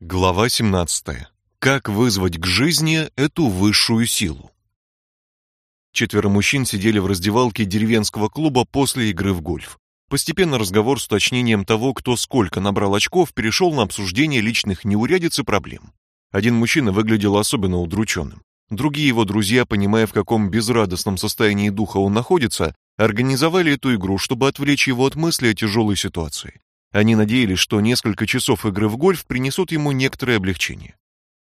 Глава 17. Как вызвать к жизни эту высшую силу? Четверо мужчин сидели в раздевалке деревенского клуба после игры в гольф. Постепенно разговор с уточнением того, кто сколько набрал очков, перешел на обсуждение личных неурядиц и проблем. Один мужчина выглядел особенно удрученным. Другие его друзья, понимая, в каком безрадостном состоянии духа он находится, организовали эту игру, чтобы отвлечь его от мысли о тяжелой ситуации. Они надеялись, что несколько часов игры в гольф принесут ему некоторое облегчение.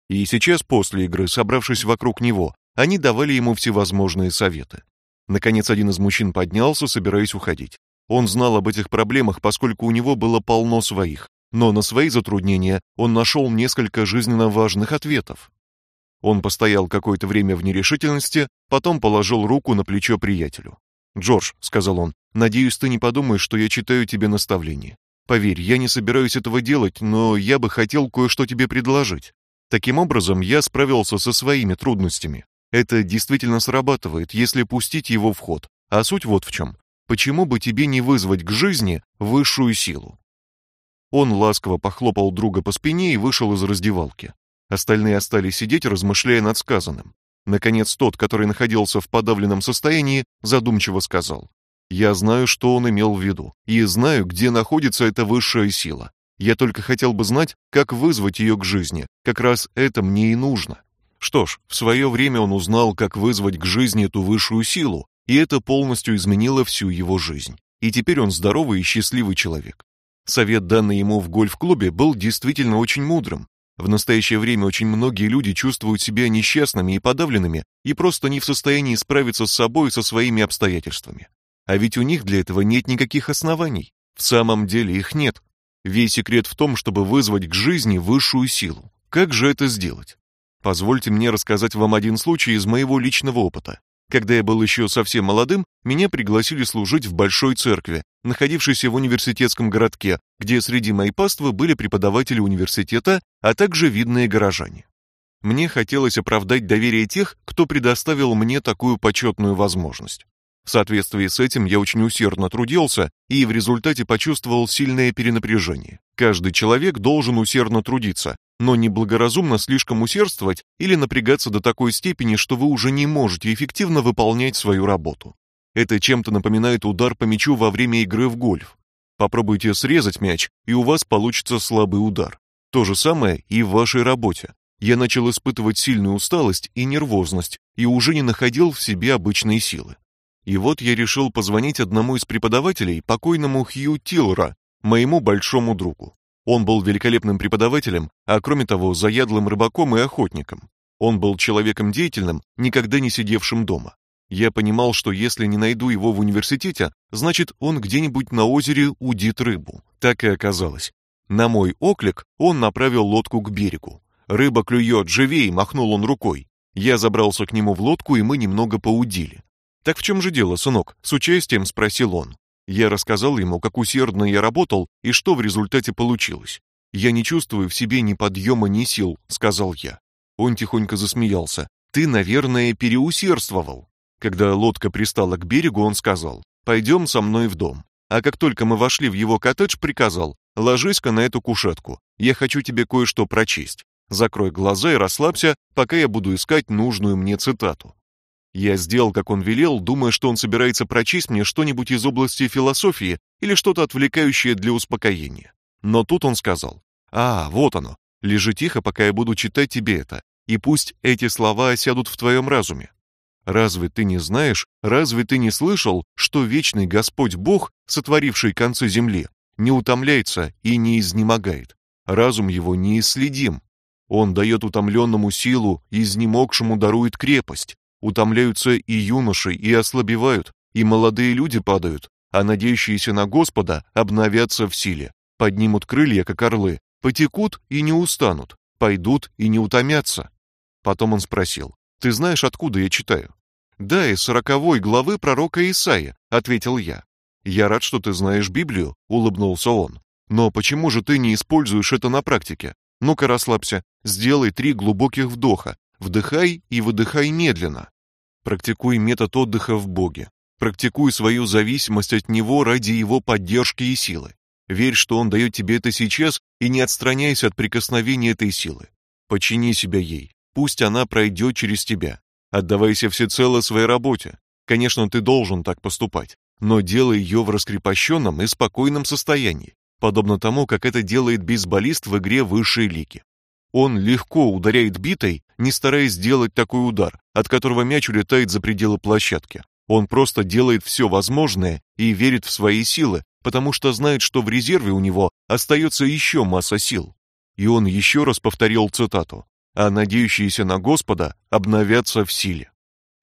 И сейчас, после игры, собравшись вокруг него, они давали ему всевозможные советы. Наконец, один из мужчин поднялся, собираясь уходить. Он знал об этих проблемах, поскольку у него было полно своих, но на свои затруднения он нашел несколько жизненно важных ответов. Он постоял какое-то время в нерешительности, потом положил руку на плечо приятелю. "Джордж", сказал он. "Надеюсь, ты не подумаешь, что я читаю тебе наставление. Поверь, я не собираюсь этого делать, но я бы хотел кое-что тебе предложить. Таким образом, я справился со своими трудностями. Это действительно срабатывает, если пустить его в ход. А суть вот в чем. Почему бы тебе не вызвать к жизни высшую силу? Он ласково похлопал друга по спине и вышел из раздевалки. Остальные остались сидеть, размышляя над сказанным. Наконец тот, который находился в подавленном состоянии, задумчиво сказал: я знаю, что он имел в виду, и знаю, где находится эта высшая сила. Я только хотел бы знать, как вызвать ее к жизни. Как раз это мне и нужно. Что ж, в свое время он узнал, как вызвать к жизни эту высшую силу, и это полностью изменило всю его жизнь. И теперь он здоровый и счастливый человек. Совет, данный ему в гольф-клубе, был действительно очень мудрым. В настоящее время очень многие люди чувствуют себя несчастными и подавленными и просто не в состоянии справиться с собой и со своими обстоятельствами. А ведь у них для этого нет никаких оснований. В самом деле их нет. Весь секрет в том, чтобы вызвать к жизни высшую силу. Как же это сделать? Позвольте мне рассказать вам один случай из моего личного опыта. Когда я был еще совсем молодым, меня пригласили служить в большой церкви, находившейся в университетском городке, где среди моей паствы были преподаватели университета, а также видные горожане. Мне хотелось оправдать доверие тех, кто предоставил мне такую почетную возможность. В соответствии с этим я очень усердно трудился и в результате почувствовал сильное перенапряжение. Каждый человек должен усердно трудиться, но не благоразумно слишком усердствовать или напрягаться до такой степени, что вы уже не можете эффективно выполнять свою работу. Это чем-то напоминает удар по мячу во время игры в гольф. Попробуйте срезать мяч, и у вас получится слабый удар. То же самое и в вашей работе. Я начал испытывать сильную усталость и нервозность и уже не находил в себе обычные силы. И вот я решил позвонить одному из преподавателей, покойному Хью Тиллера, моему большому другу. Он был великолепным преподавателем, а кроме того, заядлым рыбаком и охотником. Он был человеком деятельным, никогда не сидевшим дома. Я понимал, что если не найду его в университете, значит, он где-нибудь на озере удит рыбу. Так и оказалось. На мой оклик он направил лодку к берегу. Рыба клюет, живей, махнул он рукой. Я забрался к нему в лодку, и мы немного поудили. Так в чем же дело, сынок? с участием спросил он. Я рассказал ему, как усердно я работал и что в результате получилось. Я не чувствую в себе ни подъема, ни сил, сказал я. Он тихонько засмеялся. Ты, наверное, переусердствовал. Когда лодка пристала к берегу, он сказал: "Пойдем со мной в дом". А как только мы вошли в его коттедж, приказал: "Ложись-ка на эту кушетку. Я хочу тебе кое-что прочесть. Закрой глаза и расслабься, пока я буду искать нужную мне цитату". Я сделал, как он велел, думая, что он собирается прочесть мне что-нибудь из области философии или что-то отвлекающее для успокоения. Но тут он сказал: "А, вот оно. Лежи тихо, пока я буду читать тебе это, и пусть эти слова осядут в твоем разуме. Разве ты не знаешь, разве ты не слышал, что вечный Господь Бог, сотворивший концы земли, не утомляется и не изнемогает? Разум его неисследим. Он дает утомленному силу, изнемогшему дарует крепость. Утомляются и юноши, и ослабевают, и молодые люди падают, а надеющиеся на Господа обновятся в силе, поднимут крылья, как орлы, потекут и не устанут, пойдут и не утомятся. Потом он спросил: "Ты знаешь, откуда я читаю?" "Да, из сороковой главы пророка Исаия", ответил я. "Я рад, что ты знаешь Библию", улыбнулся он. "Но почему же ты не используешь это на практике? Ну-ка расслабься, сделай три глубоких вдоха, вдыхай и выдыхай медленно. Практикуй метод отдыха в Боге. Практикуй свою зависимость от Него ради Его поддержки и силы. Верь, что он дает тебе это сейчас, и не отстраняйся от прикосновения этой силы. Подчини себя ей. Пусть она пройдет через тебя. Отдавайся всецело своей работе. Конечно, ты должен так поступать, но делай ее в раскрепощенном и спокойном состоянии, подобно тому, как это делает бейсболист в игре высшей лиги. Он легко ударяет битой, не стараясь сделать такой удар, от которого мяч улетает за пределы площадки. Он просто делает все возможное и верит в свои силы, потому что знает, что в резерве у него остается еще масса сил. И он еще раз повторил цитату: "А надеющиеся на Господа обновятся в силе".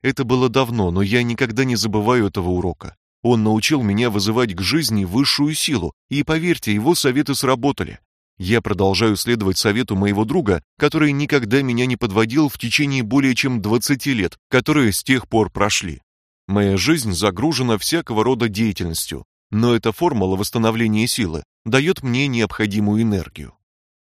Это было давно, но я никогда не забываю этого урока. Он научил меня вызывать к жизни высшую силу, и поверьте, его советы сработали. Я продолжаю следовать совету моего друга, который никогда меня не подводил в течение более чем 20 лет, которые с тех пор прошли. Моя жизнь загружена всякого рода деятельностью, но эта формула восстановления силы дает мне необходимую энергию.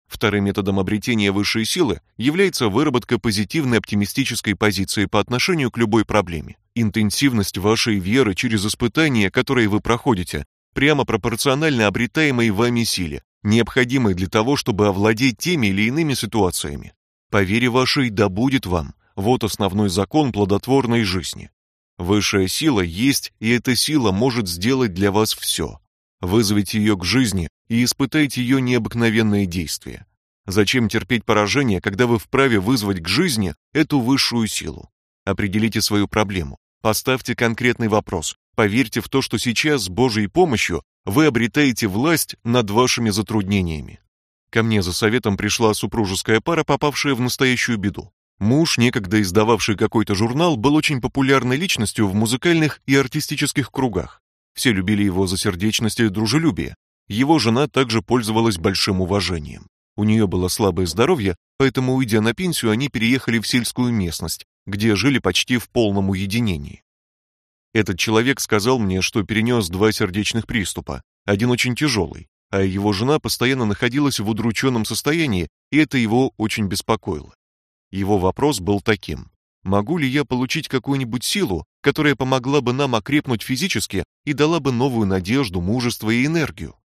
Вторым методом обретения высшей силы является выработка позитивной оптимистической позиции по отношению к любой проблеме. Интенсивность вашей веры через испытания, которые вы проходите, прямо пропорциональна обретаемой вами силе, необходимой для того, чтобы овладеть теми или иными ситуациями. По вере вашей да будет вам. Вот основной закон плодотворной жизни. Высшая сила есть, и эта сила может сделать для вас все. Вызовите ее к жизни и испытайте ее необыкновенные действия. Зачем терпеть поражение, когда вы вправе вызвать к жизни эту высшую силу? Определите свою проблему, поставьте конкретный вопрос, поверьте в то, что сейчас с Божьей помощью вы обретаете власть над вашими затруднениями. Ко мне за советом пришла супружеская пара, попавшая в настоящую беду. Муж, некогда издававший какой-то журнал, был очень популярной личностью в музыкальных и артистических кругах. Все любили его за сердечность и дружелюбие. Его жена также пользовалась большим уважением. У нее было слабое здоровье, поэтому, уйдя на пенсию, они переехали в сельскую местность, где жили почти в полном уединении. Этот человек сказал мне, что перенес два сердечных приступа, один очень тяжелый, а его жена постоянно находилась в удрученном состоянии, и это его очень беспокоило. Его вопрос был таким: могу ли я получить какую-нибудь силу, которая помогла бы нам окрепнуть физически и дала бы новую надежду, мужество и энергию?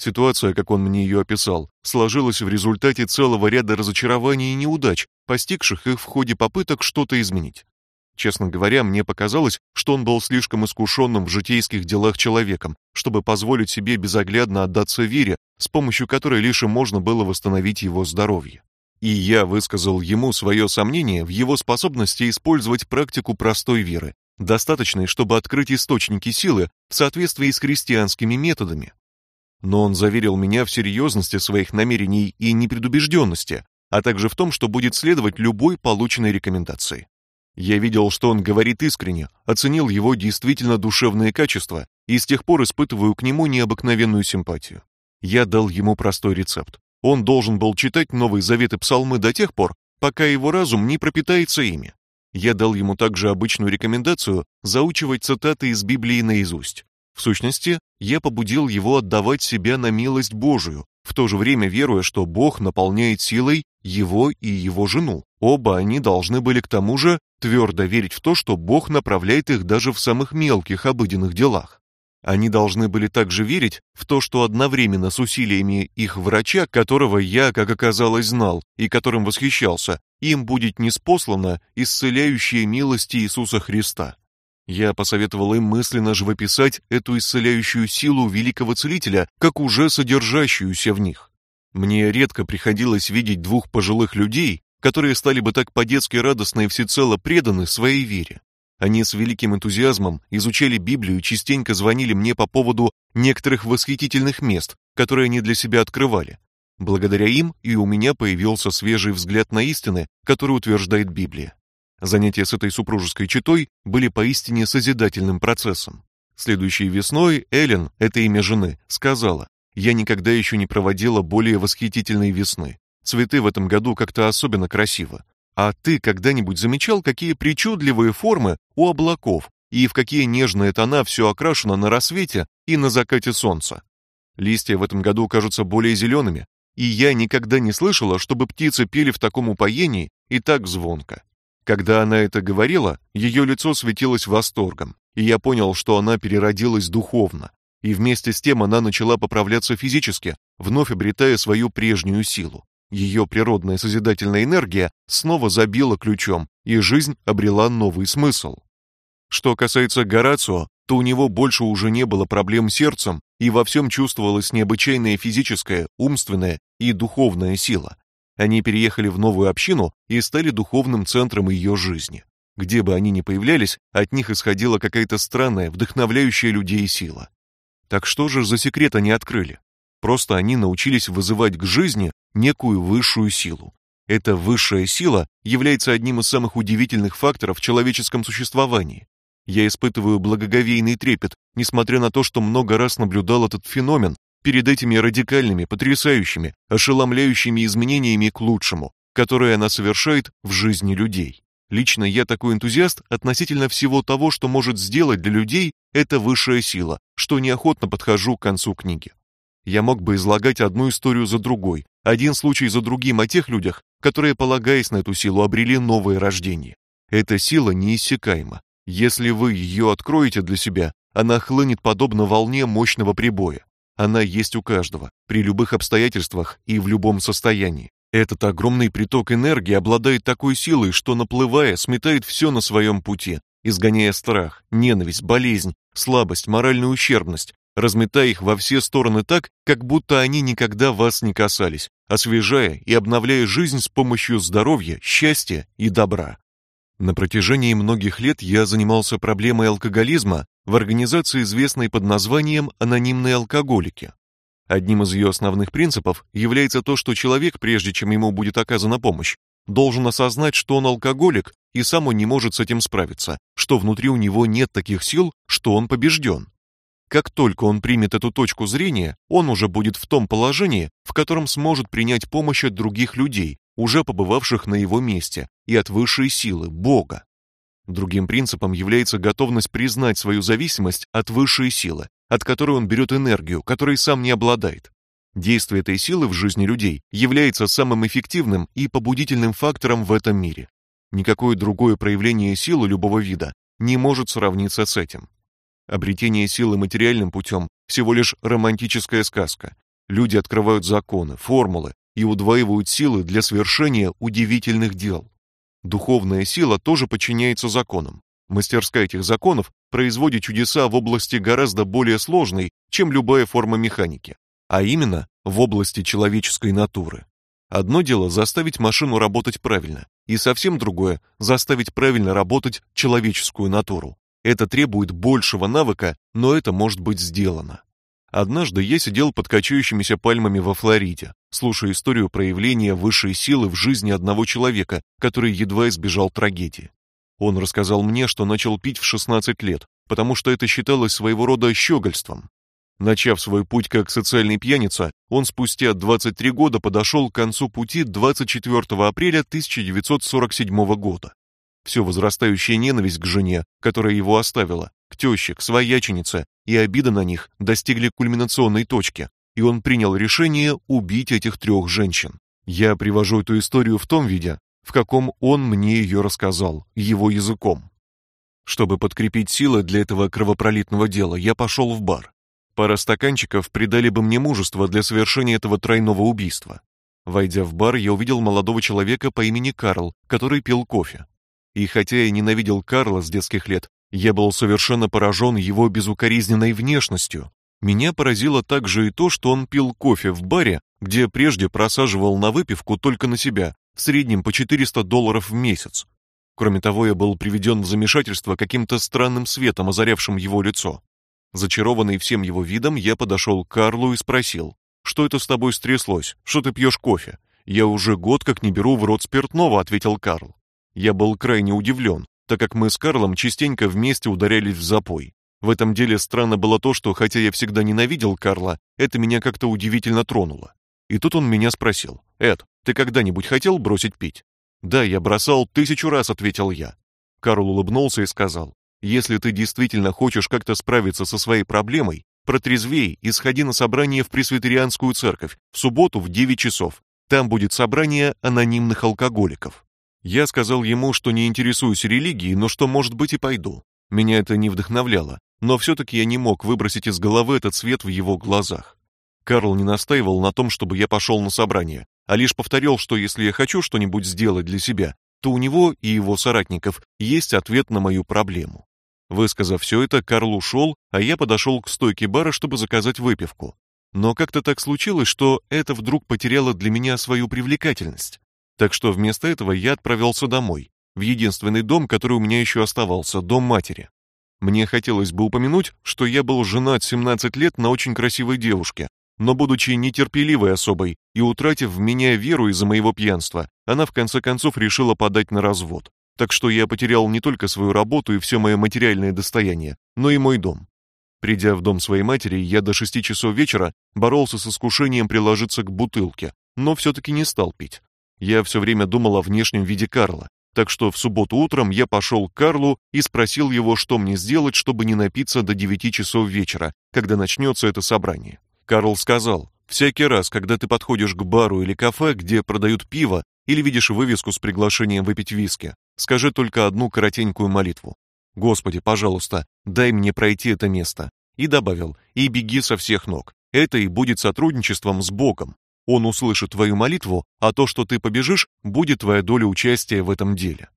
Ситуация, как он мне ее описал, сложилась в результате целого ряда разочарований и неудач, постигших их в ходе попыток что-то изменить. Честно говоря, мне показалось, что он был слишком искушенным в житейских делах человеком, чтобы позволить себе безоглядно отдаться вере, с помощью которой лишь и можно было восстановить его здоровье. И я высказал ему свое сомнение в его способности использовать практику простой веры, достаточной, чтобы открыть источники силы в соответствии с христианскими методами. Но он заверил меня в серьезности своих намерений и непредубежденности, а также в том, что будет следовать любой полученной рекомендации. Я видел, что он говорит искренне, оценил его действительно душевные качества и с тех пор испытываю к нему необыкновенную симпатию. Я дал ему простой рецепт. Он должен был читать Новый Завет и Псалмы до тех пор, пока его разум не пропитается ими. Я дал ему также обычную рекомендацию заучивать цитаты из Библии наизусть. В сущности, я побудил его отдавать себя на милость Божию, в то же время веруя, что Бог наполняет силой его и его жену. Оба они должны были к тому же твердо верить в то, что Бог направляет их даже в самых мелких обыденных делах. Они должны были также верить в то, что одновременно с усилиями их врача, которого я, как оказалось, знал и которым восхищался, им будет ниспослана исцеляющая милость Иисуса Христа. Я посоветовал им мысленно живописать эту исцеляющую силу великого целителя, как уже содержащуюся в них. Мне редко приходилось видеть двух пожилых людей, которые стали бы так по-детски радостно и всецело преданы своей вере. Они с великим энтузиазмом изучали Библию и частенько звонили мне по поводу некоторых восхитительных мест, которые они для себя открывали. Благодаря им и у меня появился свежий взгляд на истины, которые утверждает Библия. Занятия с этой супружеской четой были поистине созидательным процессом. Следующей весной Эллен, это имя жены, сказала: "Я никогда еще не проводила более восхитительной весны. Цветы в этом году как-то особенно красиво. А ты когда-нибудь замечал, какие причудливые формы у облаков и в какие нежные тона все окрашено на рассвете и на закате солнца? Листья в этом году кажутся более зелеными, и я никогда не слышала, чтобы птицы пели в таком упоении и так звонко. Когда она это говорила, ее лицо светилось восторгом, и я понял, что она переродилась духовно. и вместе с тем она начала поправляться физически, вновь обретая свою прежнюю силу. Ее природная созидательная энергия снова забила ключом, и жизнь обрела новый смысл. Что касается Горацио, то у него больше уже не было проблем с сердцем, и во всем чувствовалась необычайная физическая, умственная и духовная сила. Они переехали в новую общину и стали духовным центром ее жизни. Где бы они ни появлялись, от них исходила какая-то странная, вдохновляющая людей сила. Так что же за секрет они открыли? Просто они научились вызывать к жизни некую высшую силу. Эта высшая сила является одним из самых удивительных факторов в человеческом существовании. Я испытываю благоговейный трепет, несмотря на то, что много раз наблюдал этот феномен перед этими радикальными, потрясающими, ошеломляющими изменениями к лучшему, которые она совершает в жизни людей. Лично я такой энтузиаст относительно всего того, что может сделать для людей эта высшая сила, что неохотно подхожу к концу книги. Я мог бы излагать одну историю за другой, один случай за другим о тех людях, которые, полагаясь на эту силу, обрели новое рождение. Эта сила неиссякаема. Если вы ее откроете для себя, она хлынет подобно волне мощного прибоя. Она есть у каждого, при любых обстоятельствах и в любом состоянии. Этот огромный приток энергии обладает такой силой, что наплывая, сметает все на своем пути, изгоняя страх, ненависть, болезнь, слабость, моральную ущербность, разметая их во все стороны так, как будто они никогда вас не касались, освежая и обновляя жизнь с помощью здоровья, счастья и добра. На протяжении многих лет я занимался проблемой алкоголизма в организации, известной под названием Анонимные алкоголики. Одним из ее основных принципов является то, что человек, прежде чем ему будет оказана помощь, должен осознать, что он алкоголик, и сам он не может с этим справиться, что внутри у него нет таких сил, что он побежден. Как только он примет эту точку зрения, он уже будет в том положении, в котором сможет принять помощь от других людей, уже побывавших на его месте, и от высшей силы Бога. Другим принципом является готовность признать свою зависимость от высшей силы, от которой он берет энергию, которой сам не обладает. Действие этой силы в жизни людей является самым эффективным и побудительным фактором в этом мире. Никакое другое проявление силы любого вида не может сравниться с этим. Обретение силы материальным путем всего лишь романтическая сказка. Люди открывают законы, формулы и удваивают силы для совершения удивительных дел. Духовная сила тоже подчиняется законам. Мастерская этих законов производит чудеса в области гораздо более сложной, чем любая форма механики, а именно в области человеческой натуры. Одно дело заставить машину работать правильно, и совсем другое заставить правильно работать человеческую натуру. Это требует большего навыка, но это может быть сделано. Однажды я сидел под качающимися пальмами во Флориде, слушая историю проявления высшей силы в жизни одного человека, который едва избежал трагедии. Он рассказал мне, что начал пить в 16 лет, потому что это считалось своего рода щегольством. Начав свой путь как социальный пьяница, он спустя 23 года подошел к концу пути 24 апреля 1947 года. Все возрастающая ненависть к жене, которая его оставила, к теще, к свояченице и обида на них достигли кульминационной точки, и он принял решение убить этих трех женщин. Я привожу эту историю в том виде, в каком он мне ее рассказал, его языком. Чтобы подкрепить силы для этого кровопролитного дела, я пошел в бар. Пара стаканчиков придали бы мне мужество для совершения этого тройного убийства. Войдя в бар, я увидел молодого человека по имени Карл, который пил кофе. И хотя я ненавидел Карла с детских лет, я был совершенно поражен его безукоризненной внешностью. Меня поразило также и то, что он пил кофе в баре, где прежде просаживал на выпивку только на себя, в среднем по 400 долларов в месяц. Кроме того, я был приведен в замешательство каким-то странным светом, озарявшим его лицо. Зачарованный всем его видом, я подошел к Карлу и спросил: "Что это с тобой стряслось? Что ты пьешь кофе?" "Я уже год как не беру в рот спиртного", ответил Карл. Я был крайне удивлен, так как мы с Карлом частенько вместе ударялись в запой. В этом деле странно было то, что хотя я всегда ненавидел Карла, это меня как-то удивительно тронуло. И тут он меня спросил: "Эд, ты когда-нибудь хотел бросить пить?" "Да, я бросал тысячу раз", ответил я. Карл улыбнулся и сказал: "Если ты действительно хочешь как-то справиться со своей проблемой, протрезвей и сходи на собрание в пресвитерианскую церковь в субботу в 9 часов. Там будет собрание анонимных алкоголиков". Я сказал ему, что не интересуюсь религией, но что, может быть, и пойду. Меня это не вдохновляло, но все таки я не мог выбросить из головы этот свет в его глазах. Карл не настаивал на том, чтобы я пошел на собрание, а лишь повторил, что если я хочу что-нибудь сделать для себя, то у него и его соратников есть ответ на мою проблему. Высказав все это, Карл ушел, а я подошел к стойке бара, чтобы заказать выпивку. Но как-то так случилось, что это вдруг потеряло для меня свою привлекательность. Так что вместо этого я отправился домой, в единственный дом, который у меня еще оставался, дом матери. Мне хотелось бы упомянуть, что я был женат 17 лет на очень красивой девушке, но будучи нетерпеливой особой и утратив в меня веру из-за моего пьянства, она в конце концов решила подать на развод. Так что я потерял не только свою работу и все мое материальное достояние, но и мой дом. Придя в дом своей матери, я до шести часов вечера боролся с искушением приложиться к бутылке, но все таки не стал пить. Я все время думал о внешнем виде Карла, так что в субботу утром я пошел к Карлу и спросил его, что мне сделать, чтобы не напиться до девяти часов вечера, когда начнется это собрание. Карл сказал: "Всякий раз, когда ты подходишь к бару или кафе, где продают пиво, или видишь вывеску с приглашением выпить виски, скажи только одну коротенькую молитву: Господи, пожалуйста, дай мне пройти это место". И добавил: "И беги со всех ног. Это и будет сотрудничеством с Богом. Он услышит твою молитву, а то, что ты побежишь, будет твоя доля участия в этом деле.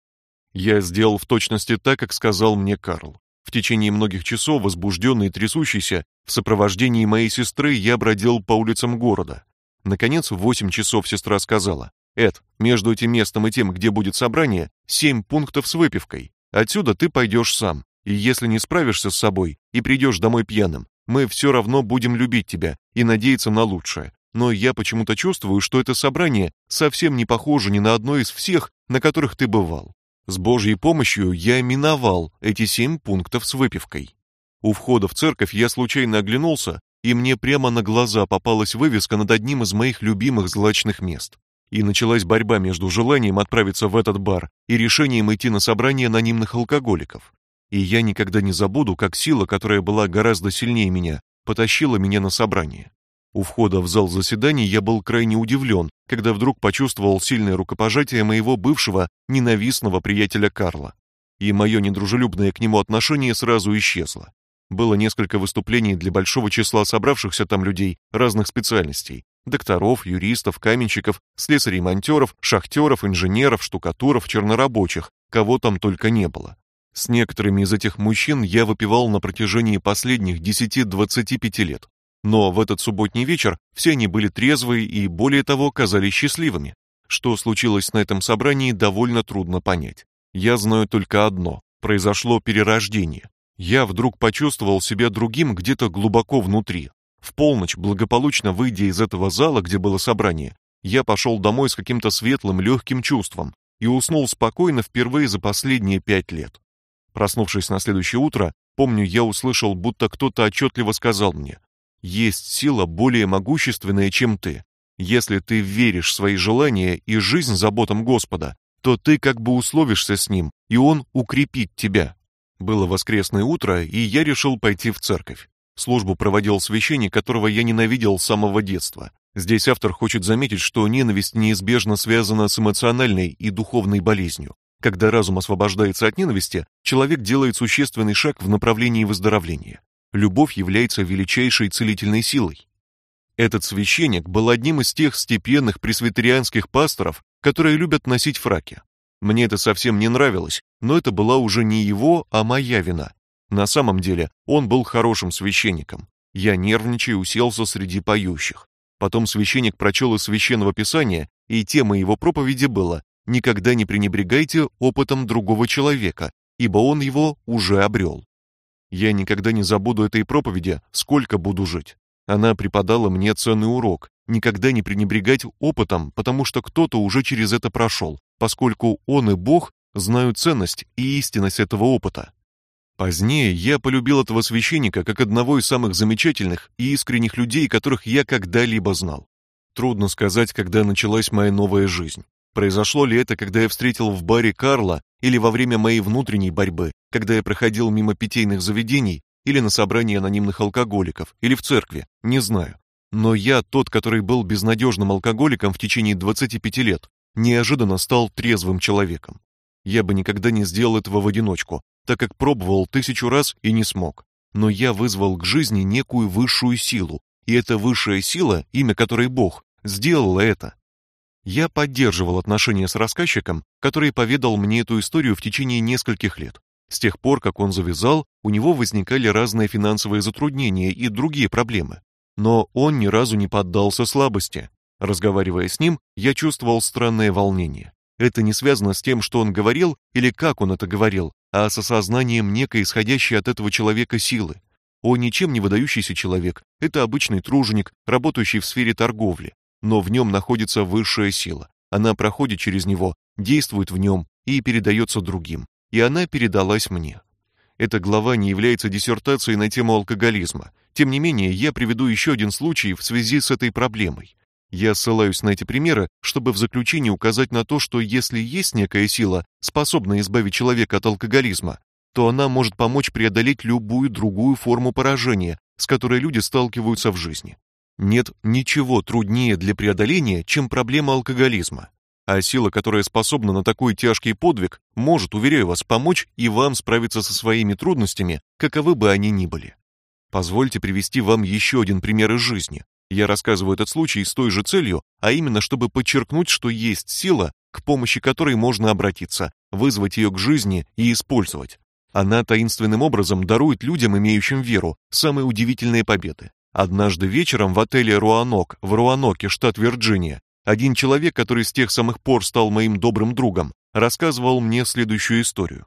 Я сделал в точности так, как сказал мне Карл. В течение многих часов, возбужденный и трясущийся, в сопровождении моей сестры я бродил по улицам города. Наконец, в восемь часов сестра сказала: "Эд, между этим местом и тем, где будет собрание, семь пунктов с выпивкой. Отсюда ты пойдешь сам. И если не справишься с собой и придешь домой пьяным, мы все равно будем любить тебя и надеяться на лучшее но я почему-то чувствую, что это собрание совсем не похоже ни на одно из всех, на которых ты бывал. С Божьей помощью я миновал эти семь пунктов с выпивкой. У входа в церковь я случайно оглянулся, и мне прямо на глаза попалась вывеска над одним из моих любимых злачных мест. И началась борьба между желанием отправиться в этот бар и решением идти на собрание анонимных алкоголиков. И я никогда не забуду, как сила, которая была гораздо сильнее меня, потащила меня на собрание. У входа в зал заседаний я был крайне удивлен, когда вдруг почувствовал сильное рукопожатие моего бывшего ненавистного приятеля Карла. И мое недружелюбное к нему отношение сразу исчезло. Было несколько выступлений для большого числа собравшихся там людей разных специальностей: докторов, юристов, каменщиков, слесарей-монтёров, шахтеров, инженеров, штукатуров, чернорабочих, кого там только не было. С некоторыми из этих мужчин я выпивал на протяжении последних 10-25 лет. Но в этот субботний вечер все они были трезвые и, более того, казались счастливыми. Что случилось на этом собрании, довольно трудно понять. Я знаю только одно: произошло перерождение. Я вдруг почувствовал себя другим где-то глубоко внутри. В полночь, благополучно выйдя из этого зала, где было собрание, я пошел домой с каким-то светлым, легким чувством и уснул спокойно впервые за последние пять лет. Проснувшись на следующее утро, помню, я услышал, будто кто-то отчетливо сказал мне: есть сила более могущественная, чем ты. Если ты веришь в свои желания и жизнь заботам Господа, то ты как бы условишься с ним, и он укрепит тебя. Было воскресное утро, и я решил пойти в церковь. Службу проводил священник, которого я ненавидел с самого детства. Здесь автор хочет заметить, что ненависть неизбежно связана с эмоциональной и духовной болезнью. Когда разум освобождается от ненависти, человек делает существенный шаг в направлении выздоровления любовь является величайшей целительной силой. Этот священник был одним из тех степенных пресвитерианских пасторов, которые любят носить фраки. Мне это совсем не нравилось, но это была уже не его, а моя вина. На самом деле, он был хорошим священником. Я нервничая уселся среди поющих. Потом священник прочел из священного писания, и тема его проповеди была: никогда не пренебрегайте опытом другого человека, ибо он его уже обрел. Я никогда не забуду этой проповеди, сколько буду жить. Она преподала мне ценный урок: никогда не пренебрегать опытом, потому что кто-то уже через это прошел, поскольку он и Бог знают ценность и истинность этого опыта. Позднее я полюбил этого священника как одного из самых замечательных и искренних людей, которых я когда-либо знал. Трудно сказать, когда началась моя новая жизнь. Произошло ли это, когда я встретил в баре Карла, или во время моей внутренней борьбы, когда я проходил мимо питейных заведений, или на собрании анонимных алкоголиков, или в церкви, не знаю. Но я, тот, который был безнадежным алкоголиком в течение 25 лет, неожиданно стал трезвым человеком. Я бы никогда не сделал этого в одиночку, так как пробовал тысячу раз и не смог. но я вызвал к жизни некую высшую силу, и эта высшая сила, имя которой Бог, сделала это. Я поддерживал отношения с рассказчиком, который поведал мне эту историю в течение нескольких лет. С тех пор, как он завязал, у него возникали разные финансовые затруднения и другие проблемы. Но он ни разу не поддался слабости. Разговаривая с ним, я чувствовал странное волнение. Это не связано с тем, что он говорил или как он это говорил, а с осознанием некой исходящей от этого человека силы. Он ничем не выдающийся человек, это обычный труженик, работающий в сфере торговли, но в нем находится высшая сила. Она проходит через него, действует в нем и передается другим. И она передалась мне. Эта глава не является диссертацией на тему алкоголизма. Тем не менее, я приведу еще один случай в связи с этой проблемой. Я ссылаюсь на эти примеры, чтобы в заключении указать на то, что если есть некая сила, способная избавить человека от алкоголизма, то она может помочь преодолеть любую другую форму поражения, с которой люди сталкиваются в жизни. Нет ничего труднее для преодоления, чем проблема алкоголизма. А сила, которая способна на такой тяжкий подвиг, может, уверяю вас, помочь и вам справиться со своими трудностями, каковы бы они ни были. Позвольте привести вам еще один пример из жизни. Я рассказываю этот случай с той же целью, а именно чтобы подчеркнуть, что есть сила, к помощи которой можно обратиться, вызвать ее к жизни и использовать. Она таинственным образом дарует людям, имеющим веру, самые удивительные победы. Однажды вечером в отеле Руанок в Руаноке, штат Вирджиния, один человек, который с тех самых пор стал моим добрым другом, рассказывал мне следующую историю.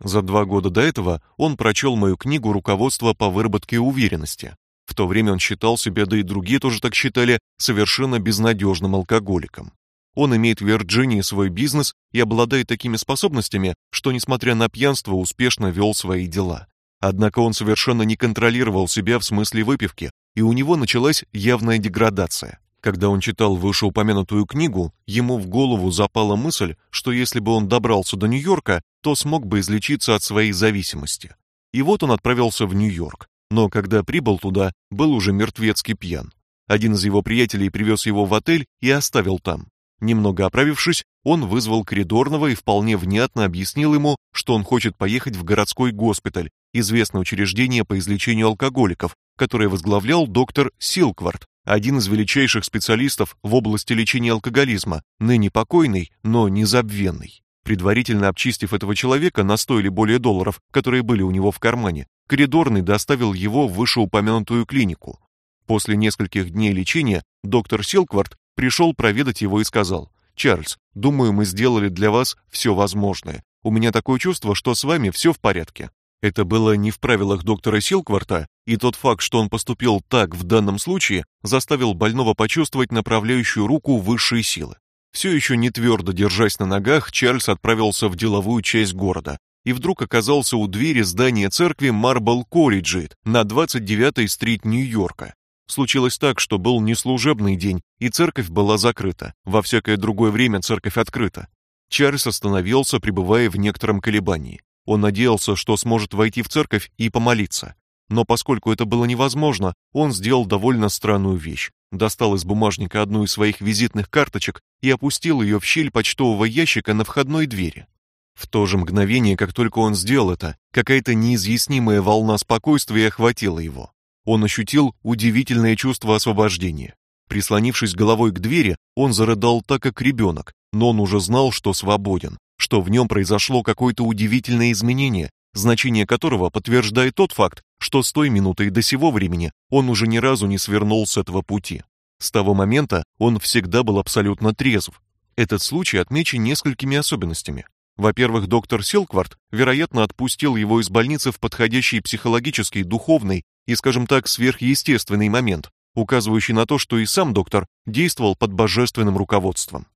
За два года до этого он прочел мою книгу Руководство по выработке уверенности. В то время он считал себя, да и другие тоже так считали, совершенно безнадежным алкоголиком. Он имеет в Вирджинии свой бизнес и обладает такими способностями, что несмотря на пьянство, успешно вел свои дела. Однако он совершенно не контролировал себя в смысле выпивки, и у него началась явная деградация. Когда он читал вышеупомянутую книгу, ему в голову запала мысль, что если бы он добрался до Нью-Йорка, то смог бы излечиться от своей зависимости. И вот он отправился в Нью-Йорк, но когда прибыл туда, был уже мертвецки пьян. Один из его приятелей привез его в отель и оставил там. Немного оправившись, он вызвал коридорного и вполне внятно объяснил ему, что он хочет поехать в городской госпиталь, известное учреждение по излечению алкоголиков, которое возглавлял доктор Силквард, один из величайших специалистов в области лечения алкоголизма, ныне покойный, но незабвенный. Предварительно обчистив этого человека на сто или более долларов, которые были у него в кармане, коридорный доставил его в вышеупомянутую клинику. После нескольких дней лечения доктор Силквард пришел проведать его и сказал: "Чарльз, думаю, мы сделали для вас все возможное. У меня такое чувство, что с вами все в порядке. Это было не в правилах доктора Силкварта, и тот факт, что он поступил так в данном случае, заставил больного почувствовать направляющую руку высшей силы. Все еще не твердо держась на ногах, Чарльз отправился в деловую часть города и вдруг оказался у двери здания церкви Marble Collegiate на 29-й стрит Нью-Йорка. Случилось так, что был неслужебный день, и церковь была закрыта. Во всякое другое время церковь открыта. Чарльз остановился, пребывая в некотором колебании. Он надеялся, что сможет войти в церковь и помолиться. Но поскольку это было невозможно, он сделал довольно странную вещь. Достал из бумажника одну из своих визитных карточек и опустил ее в щель почтового ящика на входной двери. В то же мгновение, как только он сделал это, какая-то неизъяснимая волна спокойствия охватила его. Он ощутил удивительное чувство освобождения. Прислонившись головой к двери, он зарыдал так, как ребенок, но он уже знал, что свободен что в нем произошло какое-то удивительное изменение, значение которого подтверждает тот факт, что с той минуты и до сего времени он уже ни разу не свернул с этого пути. С того момента он всегда был абсолютно трезв. Этот случай отмечен несколькими особенностями. Во-первых, доктор Силквард, вероятно, отпустил его из больницы в подходящий психологический, духовный и, скажем так, сверхъестественный момент, указывающий на то, что и сам доктор действовал под божественным руководством.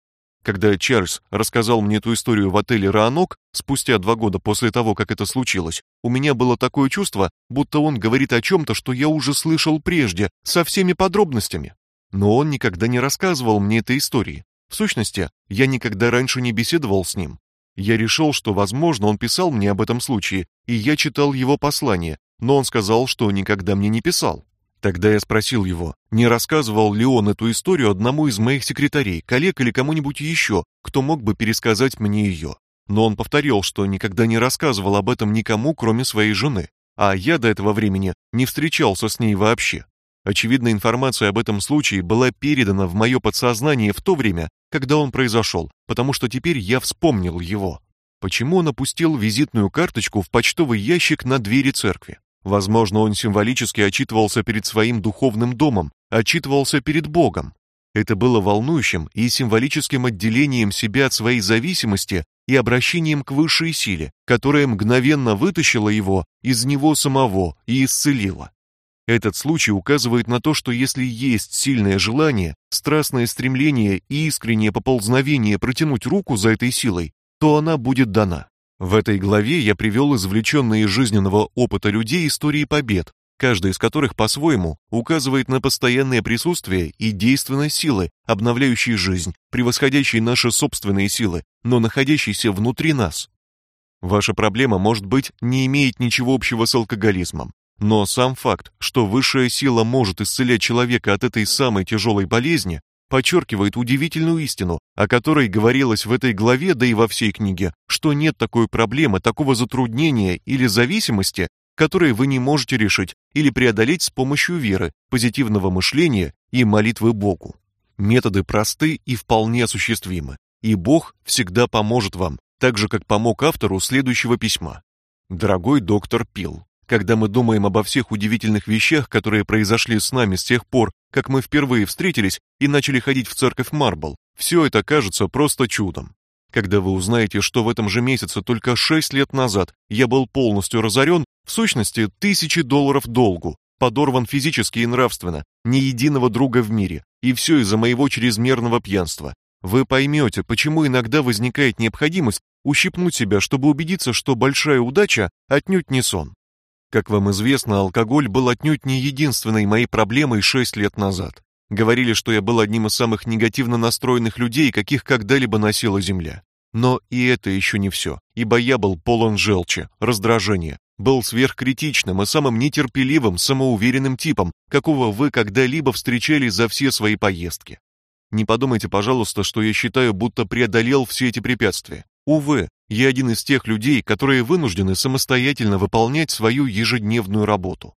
Когда Чарльз рассказал мне эту историю в отеле Ранок спустя два года после того, как это случилось, у меня было такое чувство, будто он говорит о чем то что я уже слышал прежде, со всеми подробностями. Но он никогда не рассказывал мне этой истории. В сущности, я никогда раньше не беседовал с ним. Я решил, что, возможно, он писал мне об этом случае, и я читал его послание, но он сказал, что никогда мне не писал. Тогда я спросил его, не рассказывал ли он эту историю одному из моих секретарей, коллег или кому-нибудь еще, кто мог бы пересказать мне ее. Но он повторил, что никогда не рассказывал об этом никому, кроме своей жены. а я до этого времени не встречался с ней вообще. Очевидно, информация об этом случае была передана в мое подсознание в то время, когда он произошел, потому что теперь я вспомнил его. Почему он опустил визитную карточку в почтовый ящик на двери церкви? Возможно, он символически отчитывался перед своим духовным домом, отчитывался перед Богом. Это было волнующим и символическим отделением себя от своей зависимости и обращением к высшей силе, которая мгновенно вытащила его из него самого и исцелила. Этот случай указывает на то, что если есть сильное желание, страстное стремление и искреннее поползновение протянуть руку за этой силой, то она будет дана. В этой главе я привел извлеченные из жизненного опыта людей истории побед, каждая из которых по-своему указывает на постоянное присутствие и действенность силы, обновляющей жизнь, превосходящей наши собственные силы, но находящейся внутри нас. Ваша проблема, может быть, не имеет ничего общего с алкоголизмом, но сам факт, что высшая сила может исцелять человека от этой самой тяжелой болезни, подчеркивает удивительную истину, о которой говорилось в этой главе, да и во всей книге, что нет такой проблемы, такого затруднения или зависимости, которые вы не можете решить или преодолеть с помощью веры, позитивного мышления и молитвы Богу. Методы просты и вполне осуществимы, и Бог всегда поможет вам, так же как помог автору следующего письма. Дорогой доктор Пил, когда мы думаем обо всех удивительных вещах, которые произошли с нами с тех пор, как мы впервые встретились и начали ходить в церковь Марбл, все это кажется просто чудом. Когда вы узнаете, что в этом же месяце только шесть лет назад я был полностью разорен, в сущности, тысячи долларов долгу, подорван физически и нравственно, ни единого друга в мире, и все из-за моего чрезмерного пьянства. Вы поймете, почему иногда возникает необходимость ущипнуть себя, чтобы убедиться, что большая удача отнюдь не сон. Как вам известно, алкоголь был отнюдь не единственной моей проблемой шесть лет назад. Говорили, что я был одним из самых негативно настроенных людей, каких когда-либо носила земля. Но и это еще не все, ибо я был полон желчи, раздражения, был сверхкритичным и самым нетерпеливым, самоуверенным типом, какого вы когда-либо встречали за все свои поездки. Не подумайте, пожалуйста, что я считаю, будто преодолел все эти препятствия. Увы, я один из тех людей, которые вынуждены самостоятельно выполнять свою ежедневную работу.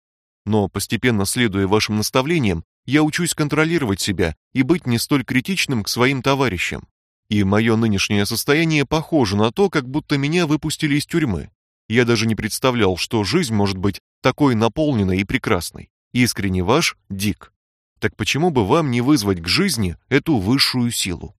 Но постепенно следуя вашим наставлениям, я учусь контролировать себя и быть не столь критичным к своим товарищам. И мое нынешнее состояние похоже на то, как будто меня выпустили из тюрьмы. Я даже не представлял, что жизнь может быть такой наполненной и прекрасной. Искренне ваш Дик. Так почему бы вам не вызвать к жизни эту высшую силу?